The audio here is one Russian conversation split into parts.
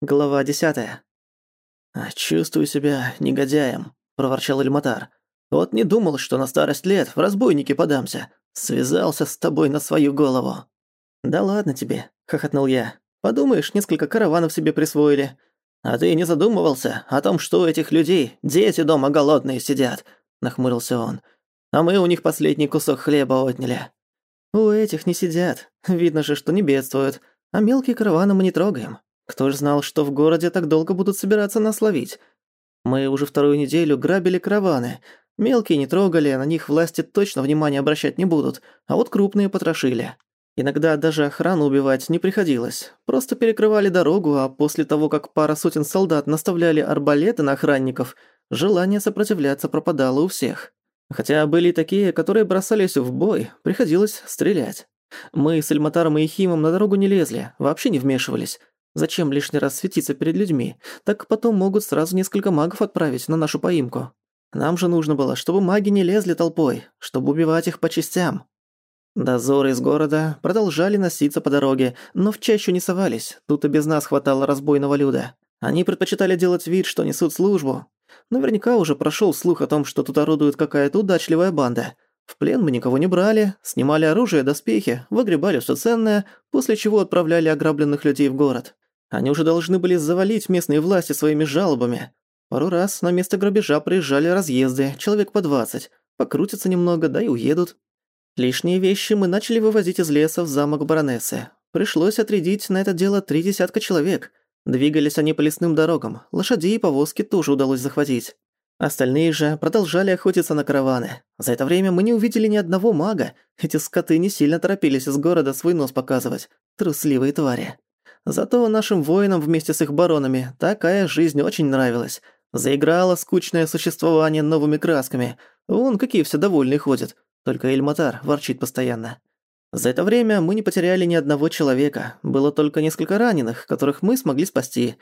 Глава десятая. «А, «Чувствую себя негодяем», – проворчал Эльматар. «Вот не думал, что на старость лет в разбойники подамся. Связался с тобой на свою голову». «Да ладно тебе», – хохотнул я. «Подумаешь, несколько караванов себе присвоили. А ты не задумывался о том, что у этих людей дети дома голодные сидят?» – нахмурился он. «А мы у них последний кусок хлеба отняли». «У этих не сидят. Видно же, что не бедствуют. А мелкие караваны мы не трогаем. Кто ж знал, что в городе так долго будут собираться нас ловить? Мы уже вторую неделю грабили караваны. Мелкие не трогали, на них власти точно внимания обращать не будут, а вот крупные потрошили. Иногда даже охрану убивать не приходилось. Просто перекрывали дорогу, а после того, как пара сотен солдат наставляли арбалеты на охранников, желание сопротивляться пропадало у всех. Хотя были такие, которые бросались в бой, приходилось стрелять. Мы с Эльматаром и Ехимом на дорогу не лезли, вообще не вмешивались. Зачем лишний раз светиться перед людьми? Так потом могут сразу несколько магов отправить на нашу поимку. Нам же нужно было, чтобы маги не лезли толпой, чтобы убивать их по частям. Дозоры из города продолжали носиться по дороге, но в чащу не совались, тут и без нас хватало разбойного люда. Они предпочитали делать вид, что несут службу. Наверняка уже прошёл слух о том, что тут орудует какая-то удачливая банда – в плен мы никого не брали, снимали оружие, доспехи, выгребали все ценное, после чего отправляли ограбленных людей в город. Они уже должны были завалить местные власти своими жалобами. Пару раз на место грабежа приезжали разъезды, человек по двадцать, покрутятся немного, да и уедут. Лишние вещи мы начали вывозить из леса в замок баронессы. Пришлось отрядить на это дело три десятка человек. Двигались они по лесным дорогам, лошади и повозки тоже удалось захватить. Остальные же продолжали охотиться на караваны. За это время мы не увидели ни одного мага. Эти скоты не сильно торопились из города свой нос показывать. Трусливые твари. Зато нашим воинам вместе с их баронами такая жизнь очень нравилась. Заиграло скучное существование новыми красками. Вон какие все довольные ходят. Только Эльматар ворчит постоянно. За это время мы не потеряли ни одного человека. Было только несколько раненых, которых мы смогли спасти.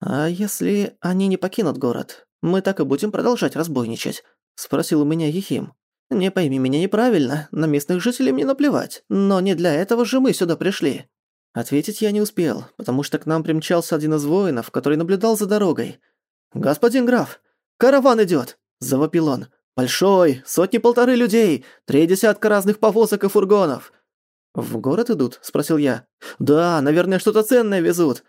А если они не покинут город? мы так и будем продолжать разбойничать?» – спросил у меня Ехим. «Не пойми меня неправильно, на местных жителей мне наплевать, но не для этого же мы сюда пришли». Ответить я не успел, потому что к нам примчался один из воинов, который наблюдал за дорогой. «Господин граф, караван идёт!» – завопил он. «Большой, сотни-полторы людей, три десятка разных повозок и фургонов». «В город идут?» – спросил я. «Да, наверное, что-то ценное везут».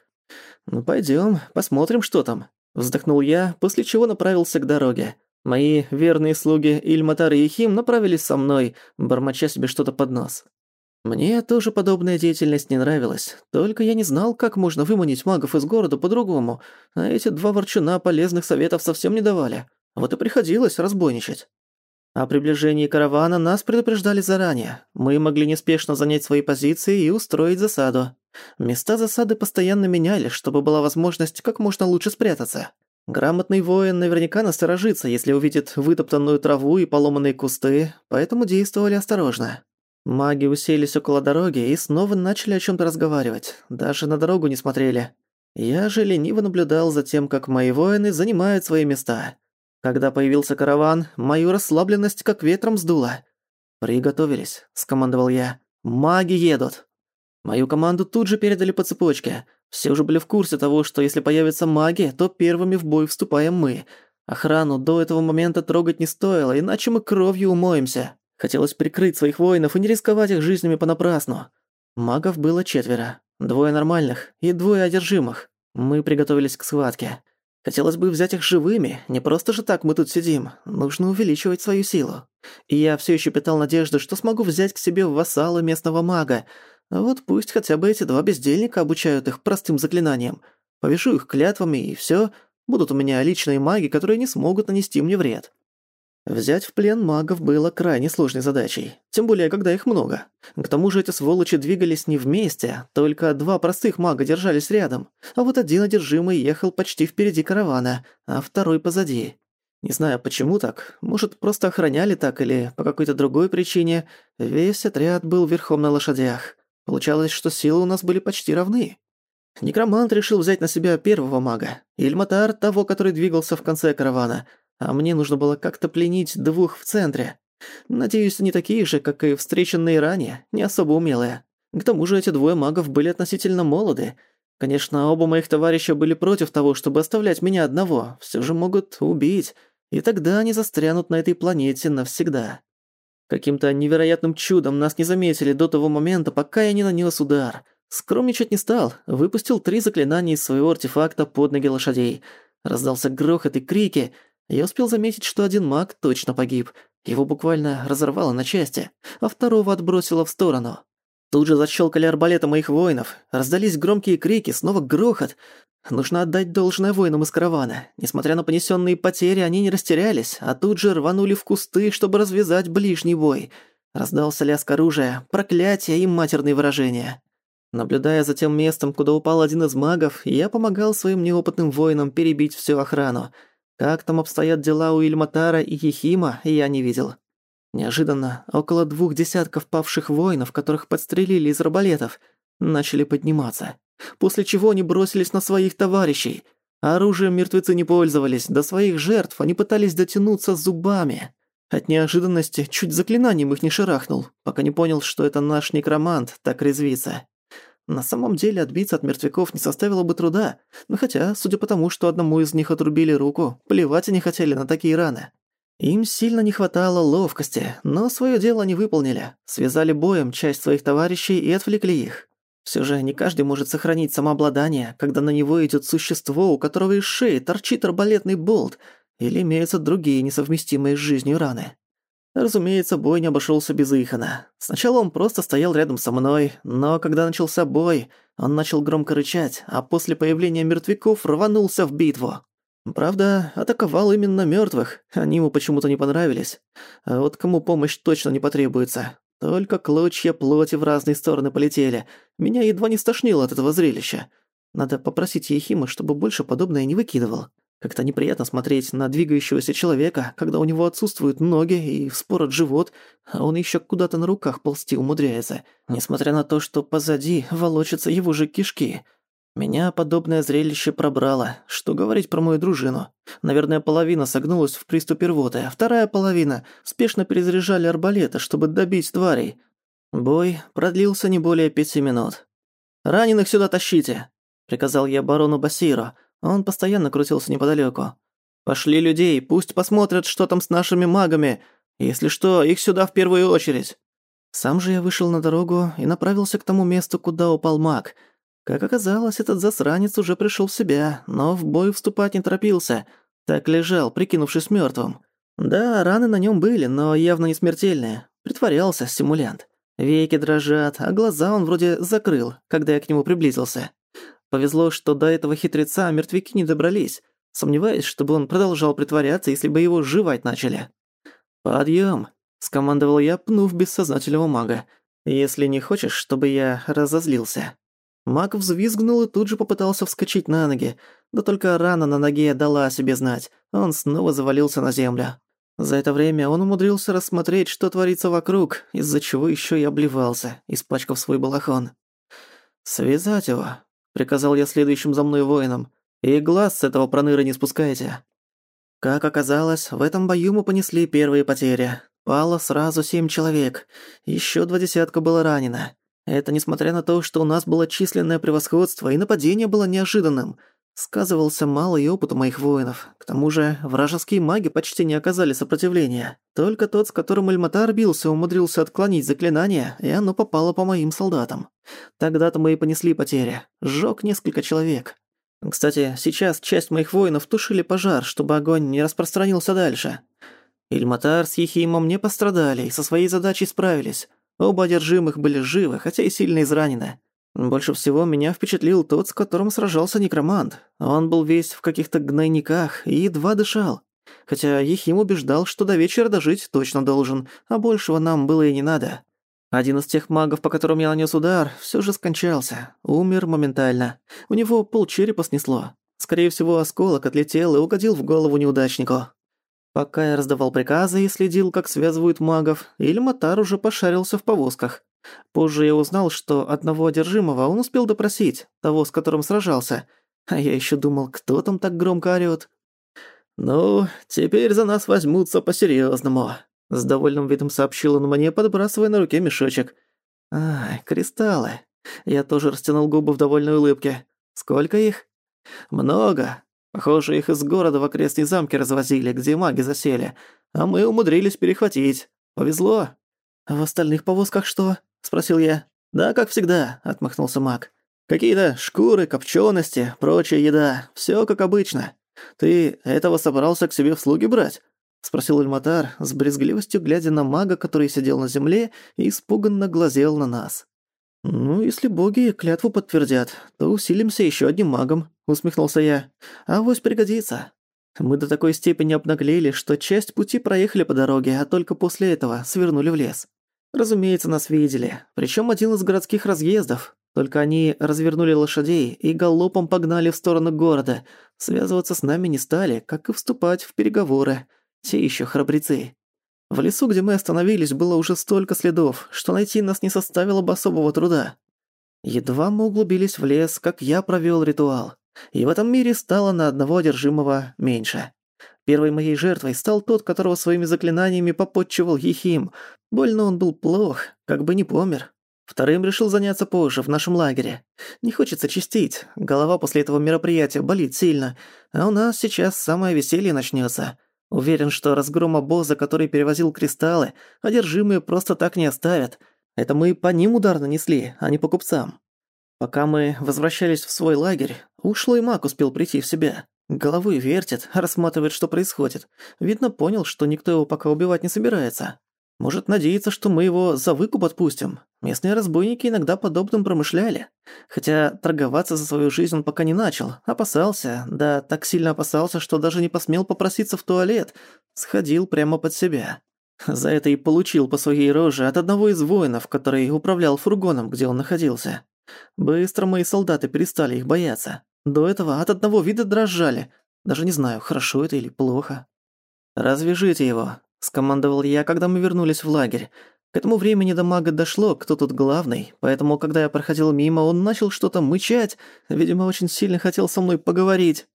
«Ну, пойдём, посмотрим, что там», Вздохнул я, после чего направился к дороге. Мои верные слуги Ильматар и Хим направились со мной, бормоча себе что-то под нос. Мне тоже подобная деятельность не нравилась, только я не знал, как можно выманить магов из города по-другому, а эти два ворчуна полезных советов совсем не давали. Вот и приходилось разбойничать. О приближении каравана нас предупреждали заранее. Мы могли неспешно занять свои позиции и устроить засаду. Места засады постоянно меняли, чтобы была возможность как можно лучше спрятаться. Грамотный воин наверняка насторожится, если увидит вытоптанную траву и поломанные кусты, поэтому действовали осторожно. Маги уселись около дороги и снова начали о чём-то разговаривать, даже на дорогу не смотрели. Я же лениво наблюдал за тем, как мои воины занимают свои места. Когда появился караван, мою расслабленность как ветром сдуло. «Приготовились», — скомандовал я. «Маги едут». Мою команду тут же передали по цепочке. Все уже были в курсе того, что если появятся маги, то первыми в бой вступаем мы. Охрану до этого момента трогать не стоило, иначе мы кровью умоемся. Хотелось прикрыть своих воинов и не рисковать их жизнями понапрасну. Магов было четверо. Двое нормальных и двое одержимых. Мы приготовились к схватке. Хотелось бы взять их живыми, не просто же так мы тут сидим. Нужно увеличивать свою силу. И я все еще питал надежду, что смогу взять к себе в вассалы местного мага, вот пусть хотя бы эти два бездельника обучают их простым заклинаниям. Повешу их клятвами, и всё. Будут у меня личные маги, которые не смогут нанести мне вред. Взять в плен магов было крайне сложной задачей, тем более, когда их много. К тому же эти сволочи двигались не вместе, только два простых мага держались рядом, а вот один одержимый ехал почти впереди каравана, а второй позади. Не знаю, почему так, может, просто охраняли так или по какой-то другой причине, весь отряд был верхом на лошадях. Получалось, что силы у нас были почти равны. Некромант решил взять на себя первого мага, Ильматар – того, который двигался в конце каравана, а мне нужно было как-то пленить двух в центре. Надеюсь, они такие же, как и встреченные ранее, не особо умелые. К тому же эти двое магов были относительно молоды. Конечно, оба моих товарища были против того, чтобы оставлять меня одного. Все же могут убить, и тогда они застрянут на этой планете навсегда. Каким-то невероятным чудом нас не заметили до того момента, пока я не нанес удар. Скромничать не стал, выпустил три заклинания из своего артефакта под ноги лошадей. Раздался грохот и крики. Я успел заметить, что один маг точно погиб. Его буквально разорвало на части, а второго отбросило в сторону. Тут же защелкали арбалеты моих воинов, раздались громкие крики, снова грохот. Нужно отдать должное воинам из каравана. Несмотря на понесенные потери, они не растерялись, а тут же рванули в кусты, чтобы развязать ближний бой. Раздался лязг оружия, проклятие и матерные выражения. Наблюдая за тем местом, куда упал один из магов, я помогал своим неопытным воинам перебить всю охрану. Как там обстоят дела у Ильматара и Ехима, я не видел. Неожиданно около двух десятков павших воинов, которых подстрелили из арбалетов, начали подниматься. После чего они бросились на своих товарищей. Оружием мертвецы не пользовались, до своих жертв они пытались дотянуться зубами. От неожиданности чуть заклинанием их не шарахнул, пока не понял, что это наш некромант так резвится. На самом деле отбиться от мертвяков не составило бы труда, но хотя, судя по тому, что одному из них отрубили руку, плевать они хотели на такие раны. Им сильно не хватало ловкости, но своё дело они выполнили. Связали боем часть своих товарищей и отвлекли их. Всё же не каждый может сохранить самообладание, когда на него идёт существо, у которого из шеи торчит арбалетный болт, или имеются другие несовместимые с жизнью раны. Разумеется, бой не обошёлся без Ихана. Сначала он просто стоял рядом со мной, но когда начался бой, он начал громко рычать, а после появления мертвяков рванулся в битву. Правда, атаковал именно мёртвых, они ему почему-то не понравились. А вот кому помощь точно не потребуется. Только клочья плоти в разные стороны полетели. Меня едва не стошнило от этого зрелища. Надо попросить Ехима, чтобы больше подобное не выкидывал. Как-то неприятно смотреть на двигающегося человека, когда у него отсутствуют ноги и вспорот живот, а он ещё куда-то на руках ползти умудряется, несмотря на то, что позади волочатся его же кишки. Меня подобное зрелище пробрало. Что говорить про мою дружину? Наверное, половина согнулась в приступе рвоты, а вторая половина спешно перезаряжали арбалеты, чтобы добить тварей. Бой продлился не более пяти минут. «Раненых сюда тащите!» – приказал я барону Басиру. Он постоянно крутился неподалёку. «Пошли людей, пусть посмотрят, что там с нашими магами. Если что, их сюда в первую очередь». Сам же я вышел на дорогу и направился к тому месту, куда упал маг – как оказалось, этот засранец уже пришел в себя, но в бой вступать не торопился. Так лежал, прикинувшись мертвым. Да, раны на нем были, но явно не смертельные. Притворялся симулянт. Веки дрожат, а глаза он вроде закрыл, когда я к нему приблизился. Повезло, что до этого хитреца мертвяки не добрались. Сомневаюсь, чтобы он продолжал притворяться, если бы его жевать начали. «Подъём!» – скомандовал я, пнув бессознательного мага. «Если не хочешь, чтобы я разозлился». Маг взвизгнул и тут же попытался вскочить на ноги. Да только рана на ноге дала о себе знать. Он снова завалился на землю. За это время он умудрился рассмотреть, что творится вокруг, из-за чего ещё и обливался, испачкав свой балахон. «Связать его», — приказал я следующим за мной воинам, «и глаз с этого проныры не спускайте». Как оказалось, в этом бою мы понесли первые потери. Пало сразу семь человек, ещё два десятка было ранено. Это несмотря на то, что у нас было численное превосходство и нападение было неожиданным. Сказывался малый опыт у моих воинов. К тому же вражеские маги почти не оказали сопротивления. Только тот, с которым Эльматар бился, умудрился отклонить заклинание, и оно попало по моим солдатам. Тогда-то мы и понесли потери. Сжёг несколько человек. Кстати, сейчас часть моих воинов тушили пожар, чтобы огонь не распространился дальше. Ильматар с Ехимом не пострадали и со своей задачей справились. Оба одержимых были живы, хотя и сильно изранены. Больше всего меня впечатлил тот, с которым сражался некромант. Он был весь в каких-то гнойниках и едва дышал. Хотя Ехим убеждал, что до вечера дожить точно должен, а большего нам было и не надо. Один из тех магов, по которым я нанес удар, все же скончался. Умер моментально. У него полчерепа снесло. Скорее всего, осколок отлетел и угодил в голову неудачнику. Пока я раздавал приказы и следил, как связывают магов, Ильматар уже пошарился в повозках. Позже я узнал, что одного одержимого он успел допросить, того, с которым сражался. А я еще думал, кто там так громко орёт. «Ну, теперь за нас возьмутся по-серьёзному», — с довольным видом сообщил он мне, подбрасывая на руке мешочек. «Ай, кристаллы». Я тоже растянул губы в довольной улыбке. Сколько их? Много. Похоже, их из города в окрестные замки развозили, где маги засели. А мы умудрились перехватить. Повезло. А в остальных повозках что? Спросил я. Да, как всегда, отмахнулся маг. Какие-то шкуры, копчености, прочая еда. Все как обычно. Ты этого собрался к себе в слуги брать? Спросил Эльматар, с брезгливостью глядя на мага, который сидел на земле и испуганно глазел на нас. «Ну, если боги клятву подтвердят, то усилимся еще одним магом», — усмехнулся я. «А вось пригодится». Мы до такой степени обнаглели, что часть пути проехали по дороге, а только после этого свернули в лес. Разумеется, нас видели, причем один из городских разъездов. Только они развернули лошадей и галопом погнали в сторону города. Связываться с нами не стали, как и вступать в переговоры. Те еще храбрецы. В лесу, где мы остановились, было уже столько следов, что найти нас не составило бы особого труда. Едва мы углубились в лес, как я провёл ритуал. И в этом мире стало на одного одержимого меньше. Первой моей жертвой стал тот, которого своими заклинаниями попотчевал Ехим. Больно он был плох, как бы не помер. Вторым решил заняться позже, в нашем лагере. Не хочется чистить, голова после этого мероприятия болит сильно, а у нас сейчас самое веселье начнётся. Уверен, что разгром обоза, который перевозил кристаллы, одержимые просто так не оставят. Это мы по ним удар нанесли, а не по купцам. Пока мы возвращались в свой лагерь, ушлый маг успел прийти в себя. Головой вертит, рассматривает, что происходит. Видно, понял, что никто его пока убивать не собирается. Может, надеяться, что мы его за выкуп отпустим. Местные разбойники иногда подобным промышляли. Хотя торговаться за свою жизнь он пока не начал. Опасался, да так сильно опасался, что даже не посмел попроситься в туалет. Сходил прямо под себя. За это и получил по своей роже от одного из воинов, который управлял фургоном, где он находился. Быстро мои солдаты перестали их бояться. До этого от одного вида дрожали. Даже не знаю, хорошо это или плохо. «Развяжите его», — скомандовал я, когда мы вернулись в лагерь. К этому времени до мага дошло, кто тут главный, поэтому, когда я проходил мимо, он начал что-то мычать, видимо, очень сильно хотел со мной поговорить.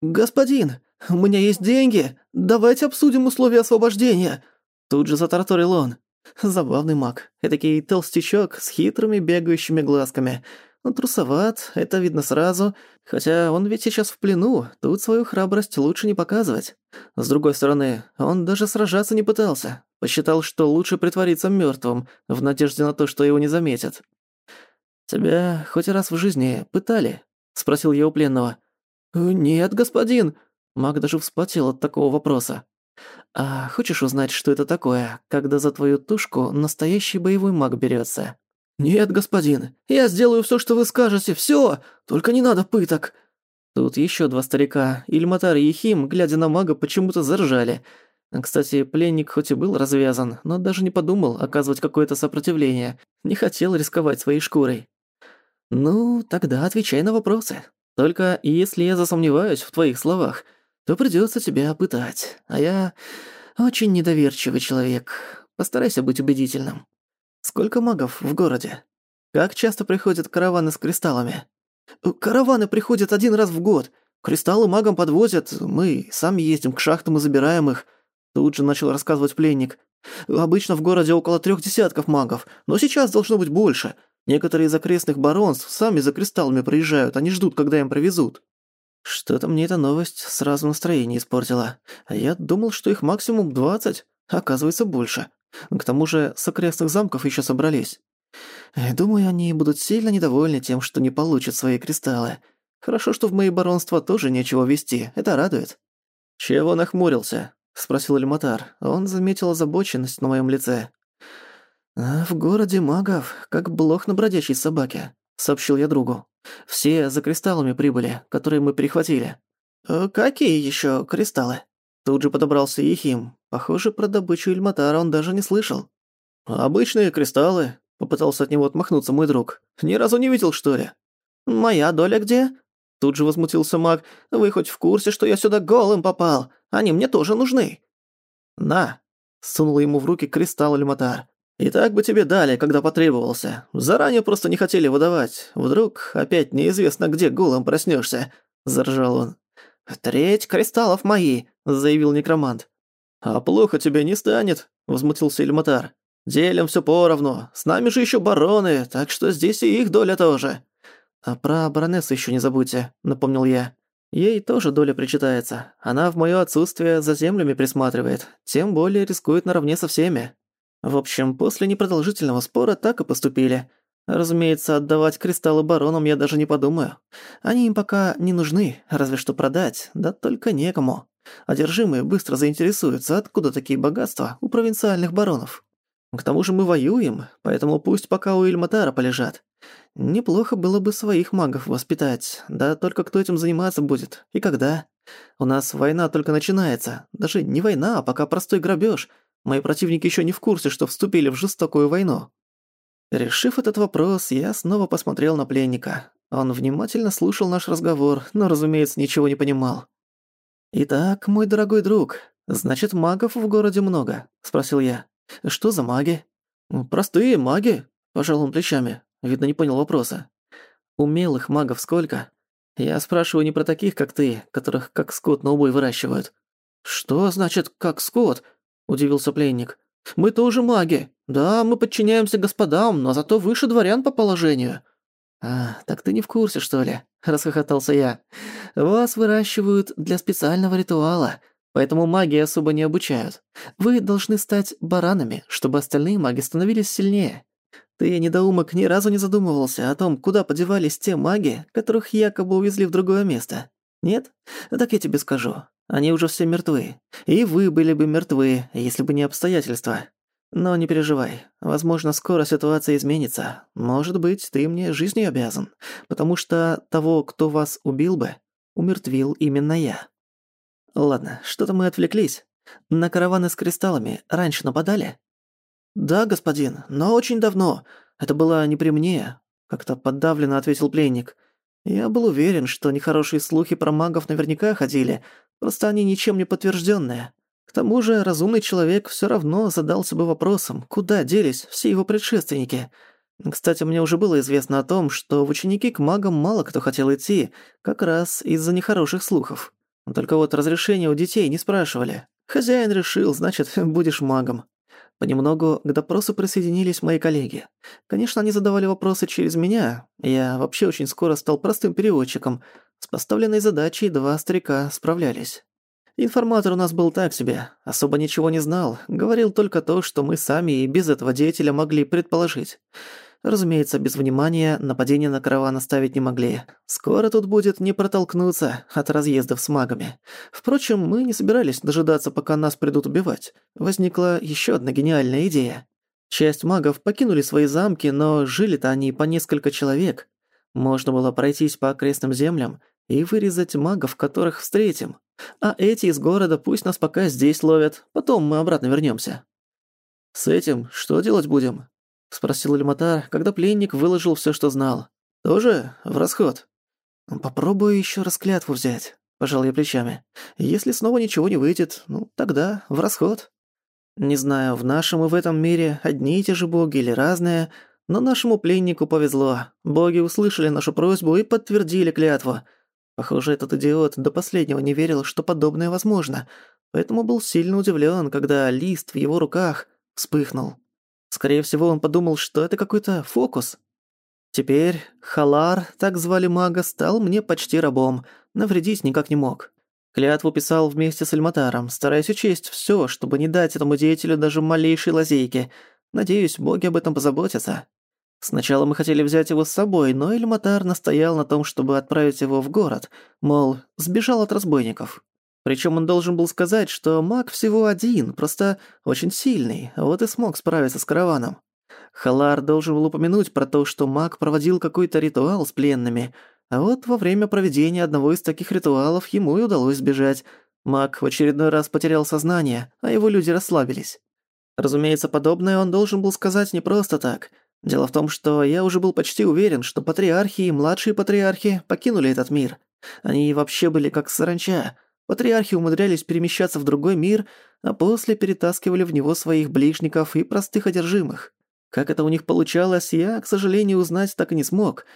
«Господин, у меня есть деньги, давайте обсудим условия освобождения!» Тут же затараторил он. Забавный маг, этакий толстячок с хитрыми бегающими глазками — он трусоват, это видно сразу, хотя он ведь сейчас в плену, тут свою храбрость лучше не показывать. С другой стороны, он даже сражаться не пытался, посчитал, что лучше притвориться мёртвым, в надежде на то, что его не заметят. «Тебя хоть раз в жизни пытали?» — спросил я у пленного. «Нет, господин!» Маг даже вспотел от такого вопроса. «А хочешь узнать, что это такое, когда за твою тушку настоящий боевой маг берётся?» «Нет, господин, я сделаю всё, что вы скажете, всё, только не надо пыток». Тут ещё два старика, Ильматар и Ехим, глядя на мага, почему-то заржали. Кстати, пленник хоть и был развязан, но даже не подумал оказывать какое-то сопротивление, не хотел рисковать своей шкурой. «Ну, тогда отвечай на вопросы. Только если я засомневаюсь в твоих словах, то придётся тебя пытать, а я очень недоверчивый человек. Постарайся быть убедительным». Сколько магов в городе? Как часто приходят караваны с кристаллами? Э, караваны приходят один раз в год. Кристаллы магам подвозят, мы сами ездим к шахтам и забираем их. Тут же начал рассказывать пленник. Обычно в городе около трех десятков магов, но сейчас должно быть больше. Некоторые из окрестных баронств сами за кристаллами приезжают, они ждут, когда им привезут. Что-то мне эта новость сразу настроение испортила. А я думал, что их максимум двадцать, оказывается больше. К тому же с окрестных замков еще собрались. Думаю, они будут сильно недовольны тем, что не получат свои кристаллы. Хорошо, что в мои баронства тоже нечего вести, это радует. «Чего нахмурился?» — спросил Эльматар. Он заметил озабоченность на моем лице. «А «В городе магов, как блох на бродячей собаке», — сообщил я другу. «Все за кристаллами прибыли, которые мы перехватили». «Э, «Какие еще кристаллы?» Тут же подобрался Ехим. Похоже, про добычу Ильматара он даже не слышал. «Обычные кристаллы», — попытался от него отмахнуться мой друг. «Ни разу не видел, что ли?» «Моя доля где?» Тут же возмутился маг. «Вы хоть в курсе, что я сюда голым попал? Они мне тоже нужны». «На!» — сунул ему в руки кристалл Ильматар. «И так бы тебе дали, когда потребовался. Заранее просто не хотели выдавать. Вдруг опять неизвестно где голым проснешься. заржал он. «Треть кристаллов мои», — заявил некромант. «А плохо тебе не станет», — возмутился Ильматар. «Делим всё поровну. С нами же ещё бароны, так что здесь и их доля тоже». А про баронессу ещё не забудьте», — напомнил я. «Ей тоже доля причитается. Она в моё отсутствие за землями присматривает, тем более рискует наравне со всеми». В общем, после непродолжительного спора так и поступили. Разумеется, отдавать кристаллы баронам я даже не подумаю. Они им пока не нужны, разве что продать, да только некому. Одержимые быстро заинтересуются, откуда такие богатства у провинциальных баронов. К тому же мы воюем, поэтому пусть пока у Ильматара полежат. Неплохо было бы своих магов воспитать, да только кто этим заниматься будет и когда. У нас война только начинается, даже не война, а пока простой грабеж. Мои противники еще не в курсе, что вступили в жестокую войну. Решив этот вопрос, я снова посмотрел на пленника. Он внимательно слушал наш разговор, но, разумеется, ничего не понимал. «Итак, мой дорогой друг, значит, магов в городе много?» – спросил я. «Что за маги?» «Простые маги», – пожал он плечами. Видно, не понял вопроса. «Умелых магов сколько?» «Я спрашиваю не про таких, как ты, которых как скот на убой выращивают». «Что значит «как скот»?» – удивился пленник. «Мы тоже маги. Да, мы подчиняемся господам, но зато выше дворян по положению». «А, так ты не в курсе, что ли?» – расхохотался я. «Вас выращивают для специального ритуала, поэтому магии особо не обучают. Вы должны стать баранами, чтобы остальные маги становились сильнее. Ты, недоумок, ни разу не задумывался о том, куда подевались те маги, которых якобы увезли в другое место? Нет? Так я тебе скажу. Они уже все мертвы. И вы были бы мертвы, если бы не обстоятельства. Но не переживай, возможно, скоро ситуация изменится. Может быть, ты мне жизнью обязан, потому что того, кто вас убил бы, умертвил именно я. Ладно, что-то мы отвлеклись. На караваны с кристаллами раньше нападали? Да, господин, но очень давно. Это было не при мне, как-то подавленно ответил пленник. Я был уверен, что нехорошие слухи про магов наверняка ходили, просто они ничем не подтвержденные. К тому же разумный человек все равно задался бы вопросом, куда делись все его предшественники. Кстати, мне уже было известно о том, что в ученики к магам мало кто хотел идти, как раз из-за нехороших слухов. Только вот разрешения у детей не спрашивали. Хозяин решил, значит, будешь магом. Понемногу к допросу присоединились мои коллеги. Конечно, они задавали вопросы через меня. Я вообще очень скоро стал простым переводчиком. С поставленной задачей два старика справлялись. Информатор у нас был так себе, особо ничего не знал, говорил только то, что мы сами и без этого деятеля могли предположить. Разумеется, без внимания нападение на караван оставить не могли. Скоро тут будет не протолкнуться от разъездов с магами. Впрочем, мы не собирались дожидаться, пока нас придут убивать. Возникла еще одна гениальная идея. Часть магов покинули свои замки, но жили-то они по несколько человек. Можно было пройтись по окрестным землям и вырезать магов, которых встретим. А эти из города пусть нас пока здесь ловят, потом мы обратно вернёмся. «С этим что делать будем?» — спросил Эльматар, когда пленник выложил всё, что знал. «Тоже в расход?» «Попробую ещё раз клятву взять», — пожал я плечами. «Если снова ничего не выйдет, ну, тогда в расход». Не знаю, в нашем и в этом мире одни и те же боги или разные, но нашему пленнику повезло. Боги услышали нашу просьбу и подтвердили клятву — Похоже, этот идиот до последнего не верил, что подобное возможно, поэтому был сильно удивлен, когда лист в его руках вспыхнул. Скорее всего, он подумал, что это какой-то фокус. Теперь Халар, так звали мага, стал мне почти рабом, навредить никак не мог. Клятву писал вместе с Альматаром, стараясь учесть все, чтобы не дать этому деятелю даже малейшей лазейки. Надеюсь, боги об этом позаботятся. Сначала мы хотели взять его с собой, но Эльматар настоял на том, чтобы отправить его в город, мол, сбежал от разбойников. Причем он должен был сказать, что маг всего один, просто очень сильный, вот и смог справиться с караваном. Халар должен был упомянуть про то, что маг проводил какой-то ритуал с пленными, а вот во время проведения одного из таких ритуалов ему и удалось сбежать. Маг в очередной раз потерял сознание, а его люди расслабились. Разумеется, подобное он должен был сказать не просто так — Дело в том, что я уже был почти уверен, что патриархи и младшие патриархи покинули этот мир. Они вообще были как саранча. Патриархи умудрялись перемещаться в другой мир, а после перетаскивали в него своих ближников и простых одержимых. Как это у них получалось, я, к сожалению, узнать так и не смог.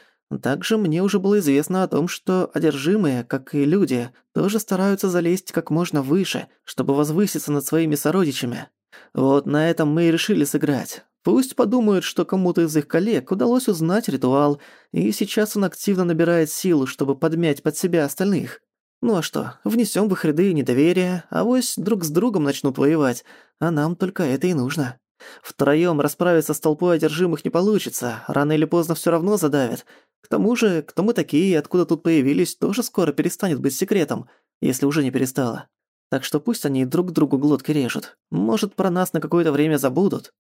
Также мне уже было известно о том, что одержимые, как и люди, тоже стараются залезть как можно выше, чтобы возвыситься над своими сородичами. Вот на этом мы и решили сыграть. Пусть подумают, что кому-то из их коллег удалось узнать ритуал, и сейчас он активно набирает силу, чтобы подмять под себя остальных. Ну а что, внесем в их ряды недоверие, а вось друг с другом начнут воевать, а нам только это и нужно. Втроём расправиться с толпой одержимых не получится, рано или поздно всё равно задавят. К тому же, кто мы такие и откуда тут появились, тоже скоро перестанет быть секретом, если уже не перестало. Так что пусть они друг другу глотки режут. Может, про нас на какое-то время забудут.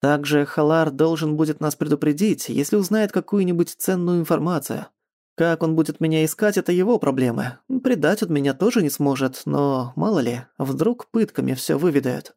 Также Халар должен будет нас предупредить, если узнает какую-нибудь ценную информацию. Как он будет меня искать, это его проблемы. Предать он меня тоже не сможет, но, мало ли, вдруг пытками всё выведают.